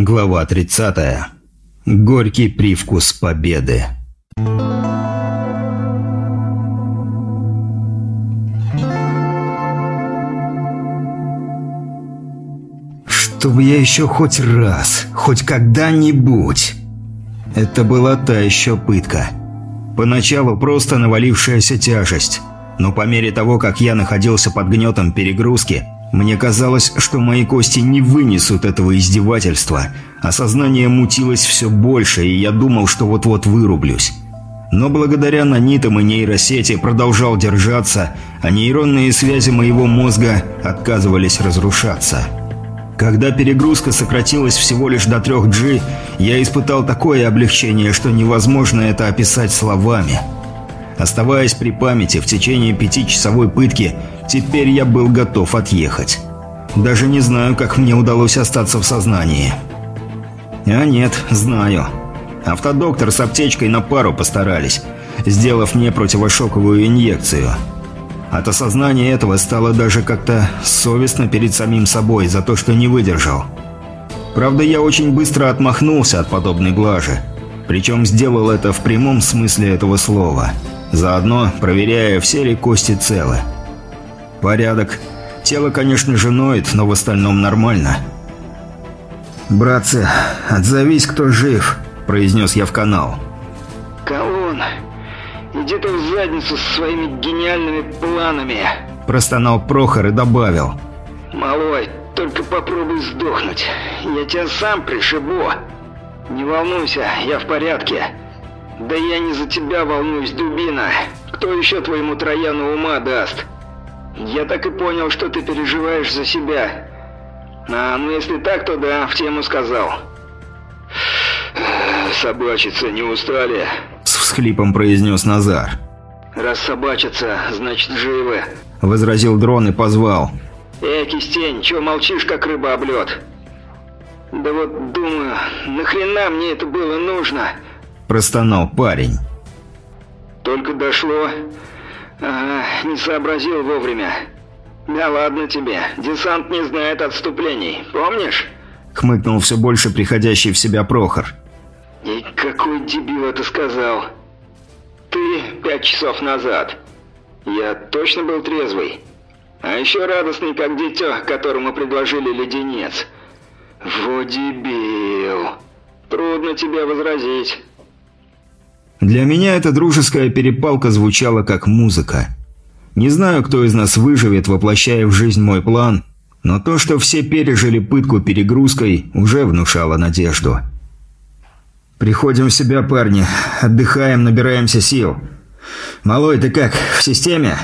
Глава 30. Горький привкус победы. Чтобы я еще хоть раз, хоть когда-нибудь. Это была та еще пытка. Поначалу просто навалившаяся тяжесть. Но по мере того, как я находился под гнетом перегрузки, мне казалось, что мои кости не вынесут этого издевательства, а сознание мутилось все больше, и я думал, что вот-вот вырублюсь. Но благодаря нанитам и нейросети продолжал держаться, а нейронные связи моего мозга отказывались разрушаться. Когда перегрузка сократилась всего лишь до 3G, я испытал такое облегчение, что невозможно это описать словами – Оставаясь при памяти в течение пятичасовой пытки, теперь я был готов отъехать. Даже не знаю, как мне удалось остаться в сознании. А нет, знаю. Автодоктор с аптечкой на пару постарались, сделав мне противошоковую инъекцию. От осознания этого стало даже как-то совестно перед самим собой за то, что не выдержал. Правда, я очень быстро отмахнулся от подобной глажи. Причем сделал это в прямом смысле этого слова – заодно проверяя, все ли кости целы. Порядок. Тело, конечно же, ноет, но в остальном нормально. «Братцы, отзовись, кто жив», – произнес я в канал. «Колон, иди ты в задницу со своими гениальными планами», – простонал Прохор и добавил. «Малой, только попробуй сдохнуть. Я тебя сам пришибу. Не волнуйся, я в порядке». «Да я не за тебя волнуюсь, дубина. Кто еще твоему Трояну ума даст? Я так и понял, что ты переживаешь за себя. А, ну если так, то да, в тему сказал». «Собачиться не устали?» С всхлипом произнес Назар. «Раз собачатся, значит живы», — возразил дрон и позвал. «Эй, кистень, чё молчишь, как рыба об лед? «Да вот думаю, нахрена мне это было нужно?» Простонал парень. «Только дошло. Ага, не сообразил вовремя. Да ладно тебе, десант не знает отступлений, помнишь?» Хмыкнул все больше приходящий в себя Прохор. «И какой дебил это сказал? Ты пять часов назад. Я точно был трезвый. А еще радостный, как дитё, которому предложили леденец. Во дебил. Трудно тебе возразить». Для меня эта дружеская перепалка звучала как музыка. Не знаю, кто из нас выживет, воплощая в жизнь мой план, но то, что все пережили пытку перегрузкой, уже внушало надежду. «Приходим в себя, парни. Отдыхаем, набираемся сил. Малой, ты как, в системе?»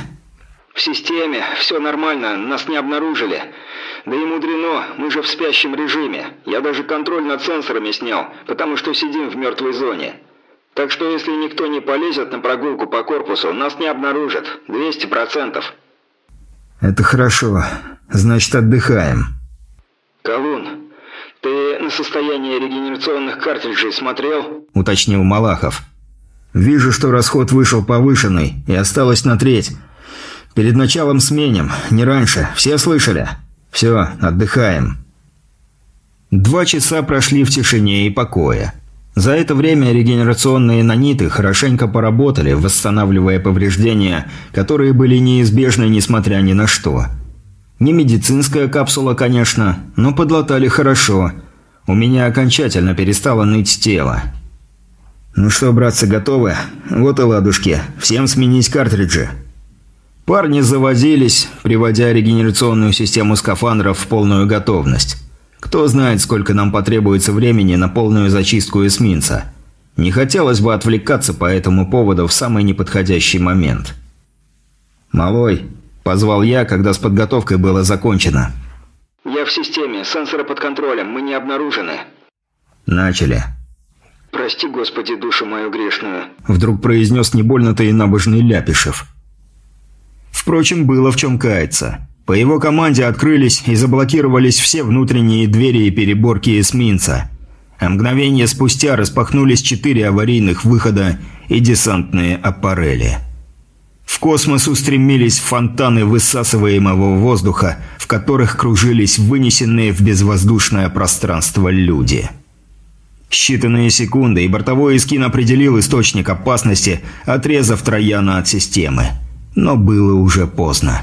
«В системе. Все нормально. Нас не обнаружили. Да и мудрено, мы же в спящем режиме. Я даже контроль над сенсорами снял, потому что сидим в мертвой зоне». Так что если никто не полезет на прогулку по корпусу, нас не обнаружат. 200%. Это хорошо. Значит, отдыхаем. Колун, ты на состояние регенерационных картриджей смотрел? Уточнил Малахов. Вижу, что расход вышел повышенный и осталось на треть. Перед началом сменим, не раньше. Все слышали? Все, отдыхаем. Два часа прошли в тишине и покое. За это время регенерационные наниты хорошенько поработали, восстанавливая повреждения, которые были неизбежны несмотря ни на что. Не медицинская капсула, конечно, но подлатали хорошо. У меня окончательно перестало ныть тело. «Ну что, братцы, готовы? Вот и ладушки. Всем сменить картриджи». Парни завозились, приводя регенерационную систему скафандров в полную готовность. Кто знает, сколько нам потребуется времени на полную зачистку эсминца. Не хотелось бы отвлекаться по этому поводу в самый неподходящий момент. «Малой», – позвал я, когда с подготовкой было закончено. «Я в системе, сенсоры под контролем, мы не обнаружены». «Начали». «Прости, Господи, душу мою грешную», – вдруг произнес не больно-то и набожный Ляпишев. Впрочем, было в чем каяться. По его команде открылись и заблокировались все внутренние двери и переборки эсминца. А мгновение спустя распахнулись четыре аварийных выхода и десантные аппарели. В космос устремились фонтаны высасываемого воздуха, в которых кружились вынесенные в безвоздушное пространство люди. Считанные секунды, и бортовой эскин определил источник опасности, отрезав Трояна от системы. Но было уже поздно.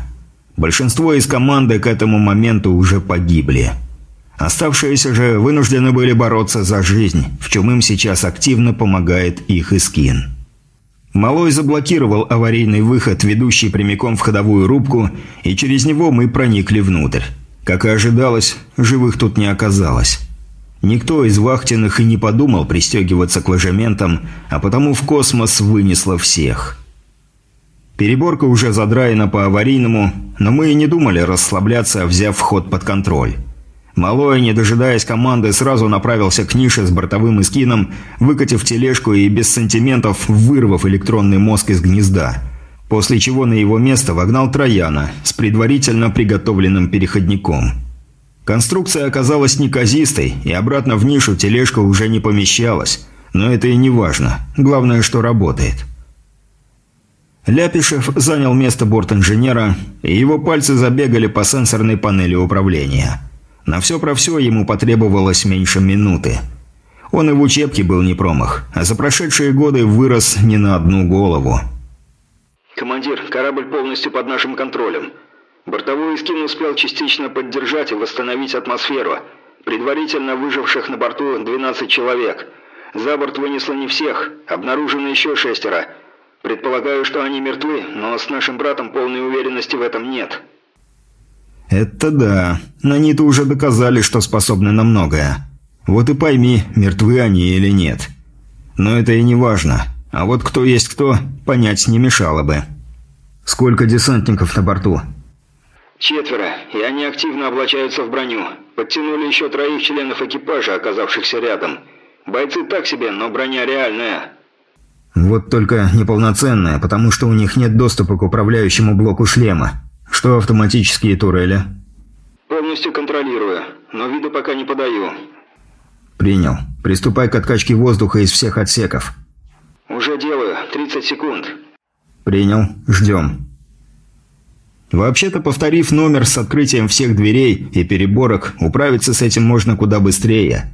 Большинство из команды к этому моменту уже погибли. Оставшиеся же вынуждены были бороться за жизнь, в чем им сейчас активно помогает их Искин. Малой заблокировал аварийный выход, ведущий прямиком в ходовую рубку, и через него мы проникли внутрь. Как и ожидалось, живых тут не оказалось. Никто из вахтенных и не подумал пристегиваться к ложементам, а потому в космос вынесло всех. Переборка уже задраена по аварийному, но мы и не думали расслабляться, взяв вход под контроль. Малой, не дожидаясь команды, сразу направился к нише с бортовым эскином, выкатив тележку и без сантиментов вырвав электронный мозг из гнезда. После чего на его место вогнал Трояна с предварительно приготовленным переходником. Конструкция оказалась неказистой, и обратно в нишу тележка уже не помещалась. Но это и не важно. Главное, что работает. Ляпишев занял место борт-инженера, и его пальцы забегали по сенсорной панели управления. На все про все ему потребовалось меньше минуты. Он и в учебке был не промах, а за прошедшие годы вырос не на одну голову. «Командир, корабль полностью под нашим контролем. Бортовой эскин успел частично поддержать и восстановить атмосферу. Предварительно выживших на борту 12 человек. За борт вынесло не всех, обнаружено еще шестеро. Предполагаю, что они мертвы, но с нашим братом полной уверенности в этом нет». «Это да. Наниты уже доказали, что способны на многое. Вот и пойми, мертвы они или нет. Но это и не важно. А вот кто есть кто, понять не мешало бы. Сколько десантников на борту?» «Четверо, и они активно облачаются в броню. Подтянули еще троих членов экипажа, оказавшихся рядом. Бойцы так себе, но броня реальная». «Вот только неполноценная, потому что у них нет доступа к управляющему блоку шлема. Что автоматические турели? Полностью контролирую, но виду пока не подаю. Принял. Приступай к откачке воздуха из всех отсеков. Уже делаю. 30 секунд. Принял. Ждем. Вообще-то, повторив номер с открытием всех дверей и переборок, управиться с этим можно куда быстрее.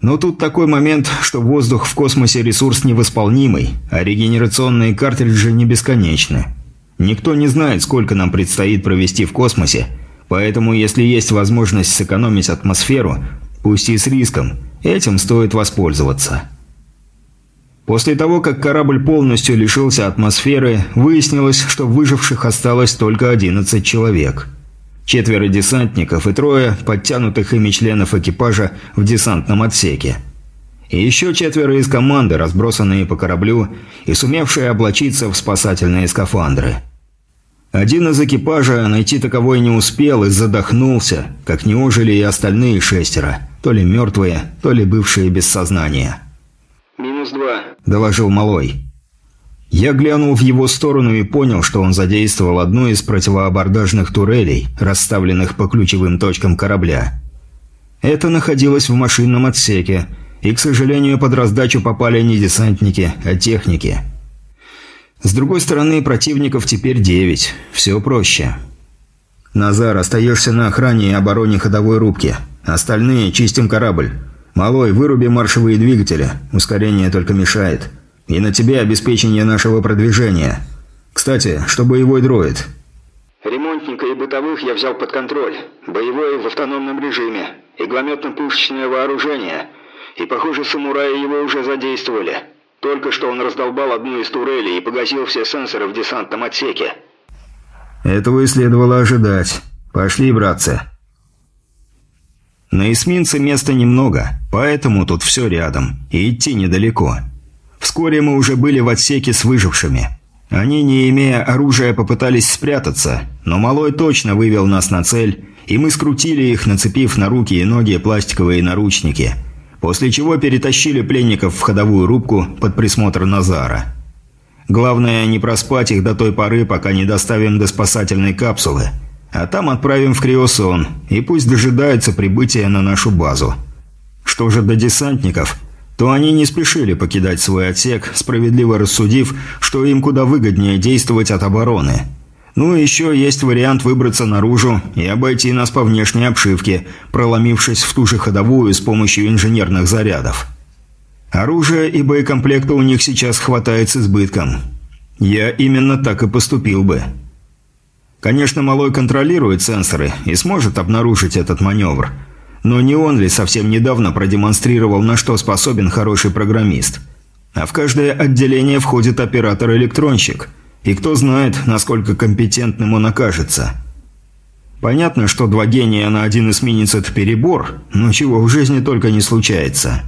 Но тут такой момент, что воздух в космосе ресурс невосполнимый, а регенерационные картриджи не бесконечны. Никто не знает, сколько нам предстоит провести в космосе, поэтому если есть возможность сэкономить атмосферу, пусть и с риском, этим стоит воспользоваться. После того, как корабль полностью лишился атмосферы, выяснилось, что выживших осталось только 11 человек. Четверо десантников и трое подтянутых ими членов экипажа в десантном отсеке. И еще четверо из команды, разбросанные по кораблю и сумевшие облачиться в спасательные скафандры. Один из экипажа найти таковой не успел и задохнулся, как не ожили и остальные шестеро, то ли мертвые, то ли бывшие без сознания. «Минус два», – доложил Малой. Я глянул в его сторону и понял, что он задействовал одну из противоабордажных турелей, расставленных по ключевым точкам корабля. Это находилось в машинном отсеке – и, к сожалению, под раздачу попали не десантники, а техники. С другой стороны, противников теперь девять. Все проще. «Назар, остаешься на охране и обороне ходовой рубки. Остальные чистим корабль. Малой, выруби маршевые двигатели. Ускорение только мешает. И на тебе обеспечение нашего продвижения. Кстати, что боевой дроид?» «Ремонтника и бытовых я взял под контроль. Боевой в автономном режиме. Иглометно-пушечное вооружение». И, похоже, самураи его уже задействовали. Только что он раздолбал одну из турелей и погасил все сенсоры в десантном отсеке. Этого и следовало ожидать. Пошли, братцы. На эсминце места немного, поэтому тут все рядом, и идти недалеко. Вскоре мы уже были в отсеке с выжившими. Они, не имея оружия, попытались спрятаться, но Малой точно вывел нас на цель, и мы скрутили их, нацепив на руки и ноги пластиковые наручники – после чего перетащили пленников в ходовую рубку под присмотр Назара. Главное не проспать их до той поры, пока не доставим до спасательной капсулы, а там отправим в криосон, и пусть дожидаются прибытия на нашу базу. Что же до десантников, то они не спешили покидать свой отсек, справедливо рассудив, что им куда выгоднее действовать от обороны. Ну и еще есть вариант выбраться наружу и обойти нас по внешней обшивке, проломившись в ту же ходовую с помощью инженерных зарядов. Оружия и боекомплекта у них сейчас хватает с избытком. Я именно так и поступил бы. Конечно, Малой контролирует сенсоры и сможет обнаружить этот маневр – но не он ли совсем недавно продемонстрировал, на что способен хороший программист? А в каждое отделение входит оператор-электронщик. И кто знает, насколько компетентным он окажется. Понятно, что два гения на один эсминец – это перебор, но чего в жизни только не случается.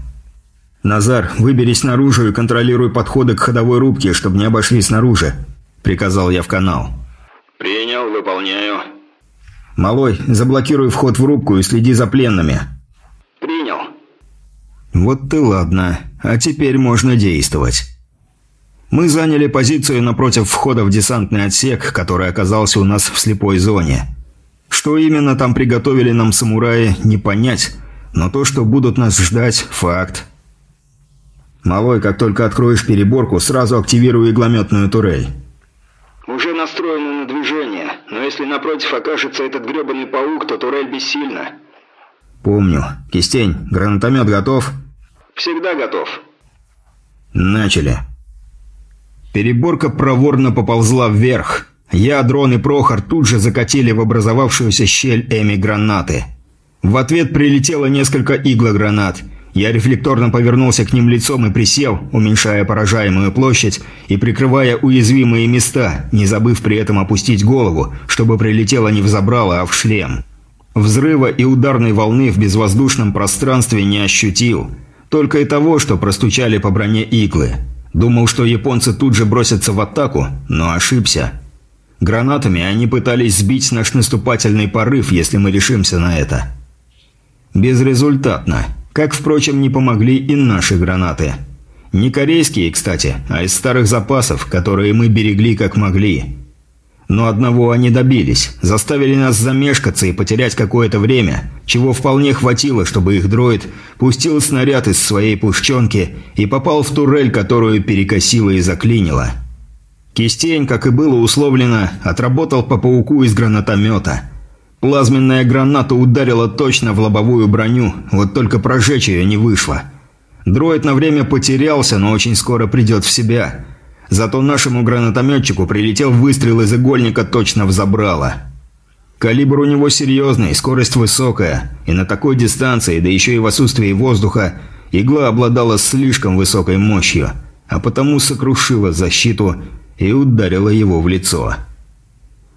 «Назар, выберись наружу и контролируй подходы к ходовой рубке, чтобы не обошли снаружи», – приказал я в канал. «Принял, выполняю». «Малой, заблокируй вход в рубку и следи за пленными». «Принял». «Вот ты ладно. А теперь можно действовать». Мы заняли позицию напротив входа в десантный отсек, который оказался у нас в слепой зоне. Что именно там приготовили нам самураи, не понять, но то, что будут нас ждать – факт. «Малой, как только откроешь переборку, сразу активируй иглометную турель». «Уже настроено на движение, но если напротив окажется этот гребаный паук, то турель бессильна». «Помню. Кистень, гранатомет готов?» «Всегда готов». «Начали». Переборка проворно поползла вверх. Я, Дрон и Прохор тут же закатили в образовавшуюся щель Эми гранаты. В ответ прилетело несколько иглогранат – я рефлекторно повернулся к ним лицом и присел, уменьшая поражаемую площадь и прикрывая уязвимые места, не забыв при этом опустить голову, чтобы прилетело не в забрало, а в шлем. Взрыва и ударной волны в безвоздушном пространстве не ощутил. Только и того, что простучали по броне иглы. Думал, что японцы тут же бросятся в атаку, но ошибся. Гранатами они пытались сбить наш наступательный порыв, если мы решимся на это. Безрезультатно. Как, впрочем, не помогли и наши гранаты. Не корейские, кстати, а из старых запасов, которые мы берегли как могли. Но одного они добились. Заставили нас замешкаться и потерять какое-то время, чего вполне хватило, чтобы их дроид пустил снаряд из своей пушченки и попал в турель, которую перекосило и заклинило. Кистень, как и было условлено, отработал по пауку из гранатомета – Плазменная граната ударила точно в лобовую броню, вот только прожечь ее не вышло. Дроид на время потерялся, но очень скоро придет в себя. Зато нашему гранатометчику прилетел выстрел из игольника точно в забрало. Калибр у него серьезный, скорость высокая, и на такой дистанции, да еще и в отсутствии воздуха, игла обладала слишком высокой мощью, а потому сокрушила защиту и ударила его в лицо.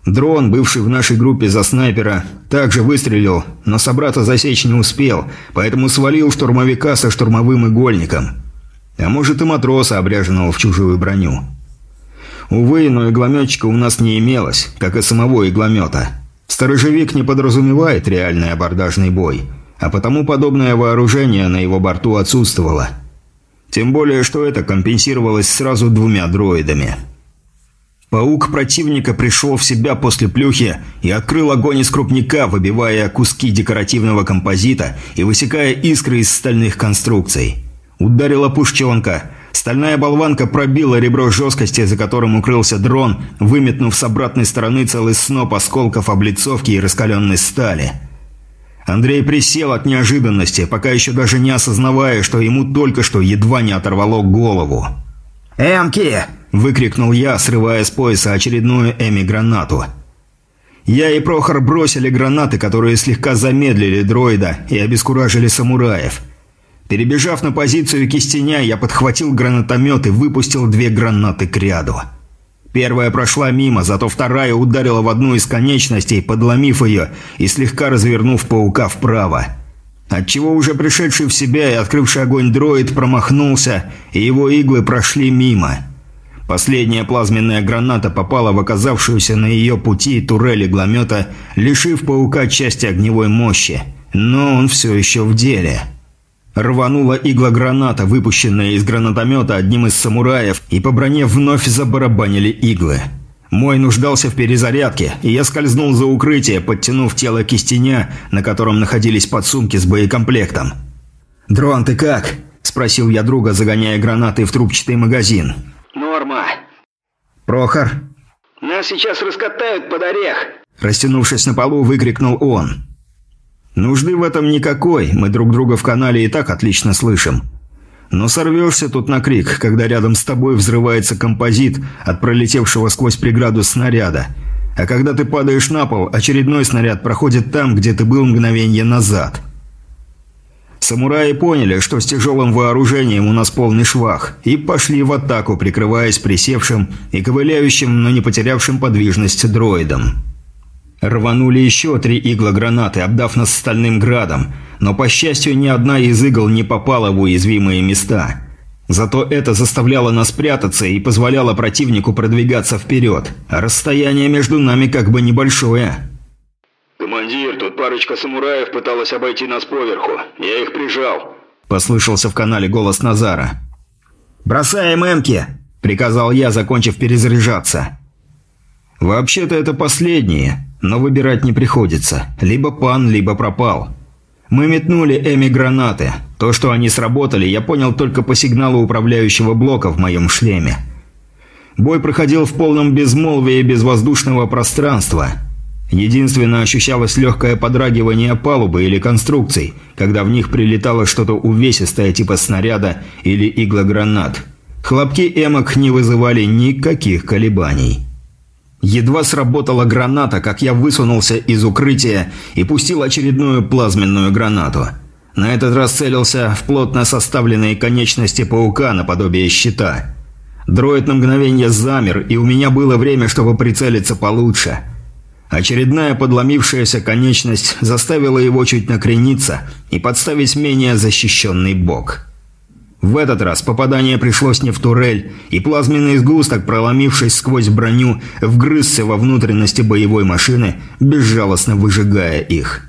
Дрон, бывший в нашей группе за снайпера, также выстрелил, но собрата засечь не успел, поэтому свалил штурмовика со штурмовым игольником. А может и матроса, обряженного в чужую броню. Увы, но иглометчика у нас не имелось, как и самого игломета. Сторожевик не подразумевает реальный абордажный бой, а потому подобное вооружение на его борту отсутствовало. Тем более, что это компенсировалось сразу двумя дроидами – Паук противника пришел в себя после плюхи и открыл огонь из крупника, выбивая куски декоративного композита и высекая искры из стальных конструкций. Ударила пушченка. Стальная болванка пробила ребро жесткости, за которым укрылся дрон, выметнув с обратной стороны целый сноп осколков облицовки и раскаленной стали. Андрей присел от неожиданности, пока еще даже не осознавая, что ему только что едва не оторвало голову. «Эмки!» – выкрикнул я, срывая с пояса очередную Эми-гранату. Я и Прохор бросили гранаты, которые слегка замедлили дроида и обескуражили самураев. Перебежав на позицию кистеня, я подхватил гранатомет и выпустил две гранаты к ряду. Первая прошла мимо, зато вторая ударила в одну из конечностей, подломив ее и слегка развернув паука вправо. Отчего уже пришедший в себя и открывший огонь дроид промахнулся, и его иглы прошли мимо. Последняя плазменная граната попала в оказавшуюся на ее пути турель игломета, лишив паука части огневой мощи. Но он все еще в деле. Рванула игла граната, выпущенная из гранатомета одним из самураев, и по броне вновь забарабанили иглы. Мой нуждался в перезарядке, и я скользнул за укрытие, подтянув тело кистеня, на котором находились подсумки с боекомплектом. «Дрон, ты как?» – спросил я друга, загоняя гранаты в трубчатый магазин. «Норма». «Прохор?» «Нас сейчас раскатают под орех!» Растянувшись на полу, выкрикнул он. «Нужды в этом никакой, мы друг друга в канале и так отлично слышим. Но сорвешься тут на крик, когда рядом с тобой взрывается композит от пролетевшего сквозь преграду снаряда. А когда ты падаешь на пол, очередной снаряд проходит там, где ты был мгновение назад». Самураи поняли, что с тяжелым вооружением у нас полный швах, и пошли в атаку, прикрываясь присевшим и ковыляющим, но не потерявшим подвижность дроидом. Рванули еще три игла-гранаты, обдав нас стальным градом, но, по счастью, ни одна из игл не попала в уязвимые места. Зато это заставляло нас прятаться и позволяло противнику продвигаться вперед, расстояние между нами как бы небольшое. «Командир, тут парочка самураев пыталась обойти нас поверху. Я их прижал». Послышался в канале голос Назара. «Бросаем эмки!» – приказал я, закончив перезаряжаться. «Вообще-то это последние, но выбирать не приходится. Либо пан, либо пропал». Мы метнули Эми гранаты. То, что они сработали, я понял только по сигналу управляющего блока в моем шлеме. Бой проходил в полном безмолвии безвоздушного пространства – Единственно ощущалось легкое подрагивание палубы или конструкций, когда в них прилетало что-то увесистое типа снаряда или иглогранат. Хлопки эмок не вызывали никаких колебаний. Едва сработала граната, как я высунулся из укрытия и пустил очередную плазменную гранату. На этот раз целился в плотно составленные конечности паука наподобие щита. Дроид на мгновение замер, и у меня было время, чтобы прицелиться получше – Очередная подломившаяся конечность заставила его чуть накрениться и подставить менее защищенный бок. В этот раз попадание пришлось не в турель, и плазменный сгусток, проломившись сквозь броню, вгрызся во внутренности боевой машины, безжалостно выжигая их.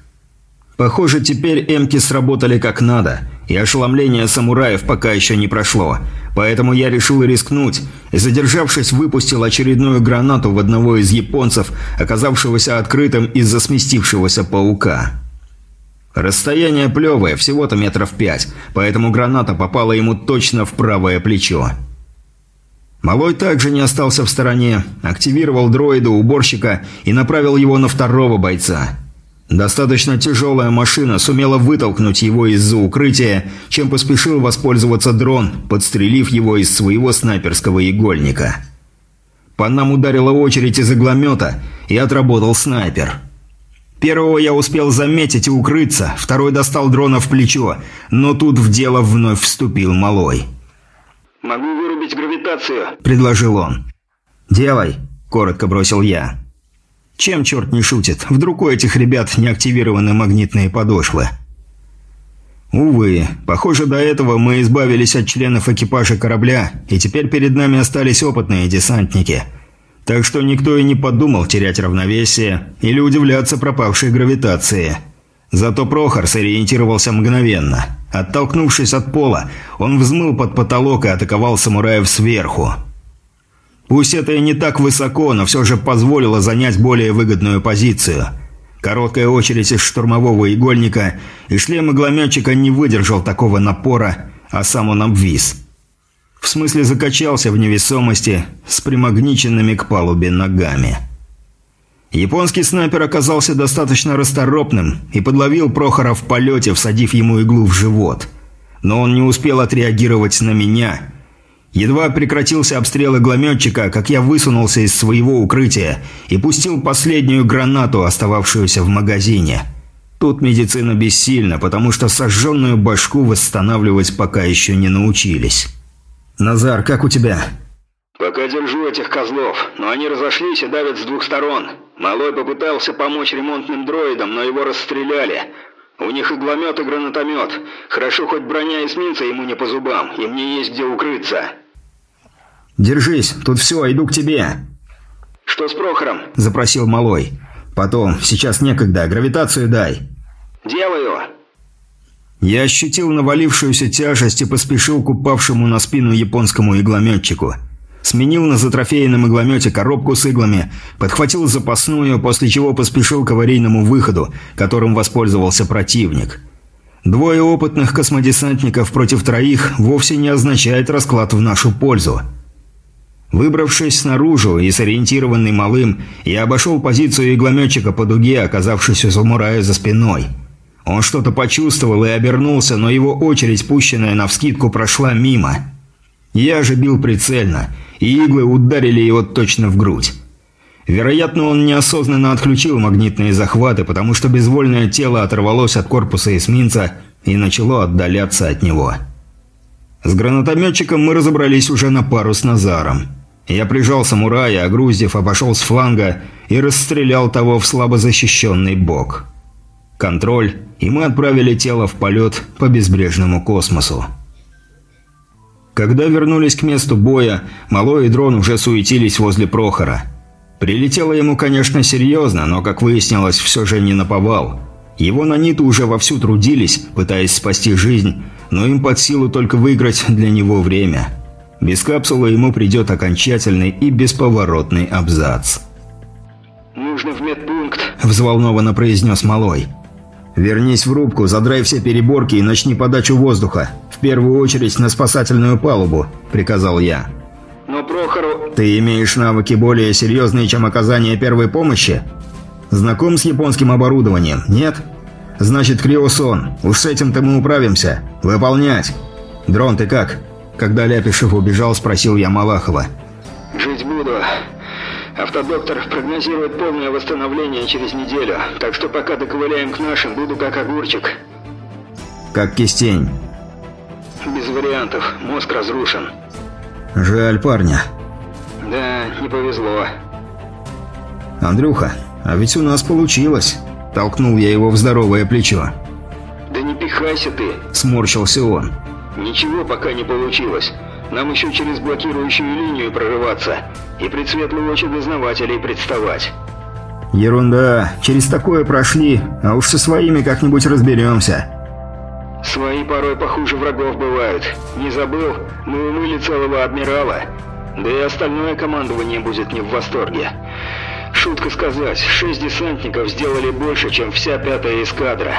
Похоже, теперь эмки сработали как надо, и ошеломление самураев пока еще не прошло, поэтому я решил рискнуть и, задержавшись, выпустил очередную гранату в одного из японцев, оказавшегося открытым из-за сместившегося паука. Расстояние плевое, всего-то метров пять, поэтому граната попала ему точно в правое плечо. Малой также не остался в стороне, активировал дроида уборщика и направил его на второго бойца – Достаточно тяжелая машина сумела вытолкнуть его из-за укрытия, чем поспешил воспользоваться дрон, подстрелив его из своего снайперского игольника. По нам ударила очередь из игломета, и отработал снайпер. Первого я успел заметить и укрыться, второй достал дрона в плечо, но тут в дело вновь вступил малой. «Могу вырубить гравитацию», – предложил он. «Делай», – коротко бросил я. Чем черт не шутит? Вдруг у этих ребят не активированы магнитные подошвы? Увы, похоже, до этого мы избавились от членов экипажа корабля, и теперь перед нами остались опытные десантники. Так что никто и не подумал терять равновесие или удивляться пропавшей гравитации. Зато Прохор сориентировался мгновенно. Оттолкнувшись от пола, он взмыл под потолок и атаковал самураев сверху. И не так высоко, но все же позволило занять более выгодную позицию. Короткая очередь из штурмового игольника, и шлем иглометчика не выдержал такого напора, а сам он обвис. В смысле закачался в невесомости с примагниченными к палубе ногами. Японский снайпер оказался достаточно расторопным и подловил Прохора в полете, всадив ему иглу в живот. Но он не успел отреагировать на меня – Едва прекратился обстрел иглометчика, как я высунулся из своего укрытия и пустил последнюю гранату, остававшуюся в магазине. Тут медицина бессильна, потому что сожженную башку восстанавливать пока еще не научились. «Назар, как у тебя?» «Пока держу этих козлов, но они разошлись и давят с двух сторон. Малой попытался помочь ремонтным дроидам, но его расстреляли. У них игломет и гранатомет. Хорошо, хоть броня эсминца ему не по зубам, и мне есть где укрыться». «Держись, тут все, иду к тебе». «Что с Прохором?» – запросил Малой. «Потом, сейчас некогда, гравитацию дай». «Делаю». Я ощутил навалившуюся тяжесть и поспешил к упавшему на спину японскому иглометчику. Сменил на затрофейном игломете коробку с иглами, подхватил запасную, после чего поспешил к аварийному выходу, которым воспользовался противник. Двое опытных космодесантников против троих вовсе не означает расклад в нашу пользу. Выбравшись снаружи и сориентированный малым, я обошел позицию иглометчика по дуге, оказавшись у самурая за спиной. Он что-то почувствовал и обернулся, но его очередь, пущенная навскидку, прошла мимо. Я же бил прицельно, и иглы ударили его точно в грудь. Вероятно, он неосознанно отключил магнитные захваты, потому что безвольное тело оторвалось от корпуса эсминца и начало отдаляться от него. С гранатометчиком мы разобрались уже на пару с Назаром. Я прижал самурая, а Груздев обошел с фланга и расстрелял того в слабо защищенный бок. Контроль, и мы отправили тело в полет по безбрежному космосу. Когда вернулись к месту боя, Малой и Дрон уже суетились возле Прохора. Прилетело ему, конечно, серьезно, но, как выяснилось, все же не наповал. Его наниту уже вовсю трудились, пытаясь спасти жизнь, но им под силу только выиграть для него время – без капсулы ему придет окончательный и бесповоротный абзац. «Нужно в медпункт», – взволнованно произнес Малой. «Вернись в рубку, задрай все переборки и начни подачу воздуха. В первую очередь на спасательную палубу», – приказал я. «Но Прохору...» «Ты имеешь навыки более серьезные, чем оказание первой помощи? Знаком с японским оборудованием, нет? Значит, криосон. Уж с этим-то мы управимся. Выполнять. Дрон, ты как?» Когда Ляпишев убежал, спросил я Малахова. «Жить буду. Автодоктор прогнозирует полное восстановление через неделю, так что пока доковыляем к нашим, буду как огурчик». «Как кистень». «Без вариантов. Мозг разрушен». «Жаль парня». «Да, не повезло». «Андрюха, а ведь у нас получилось». Толкнул я его в здоровое плечо. «Да не пихайся ты!» – сморщился он. «Ничего пока не получилось. Нам еще через блокирующую линию прорываться и пред светлые очи дознавателей представать». «Ерунда. Через такое прошли, а уж со своими как-нибудь разберемся». «Свои порой похуже врагов бывают. Не забыл? Мы умыли целого адмирала. Да и остальное командование будет не в восторге. Шутка сказать, шесть десантников сделали больше, чем вся пятая эскадра.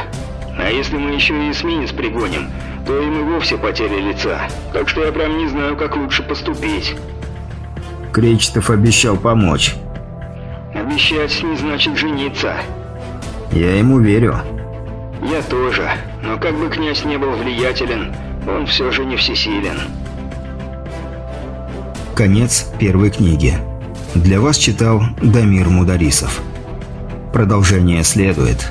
А если мы еще и эсминец пригоним, то им и вовсе потери лица. Так что я прям не знаю, как лучше поступить. Кречетов обещал помочь. Обещать не значит жениться. Я ему верю. Я тоже. Но как бы князь не был влиятелен, он все же не всесилен. Конец первой книги. Для вас читал Дамир Мударисов. Продолжение следует.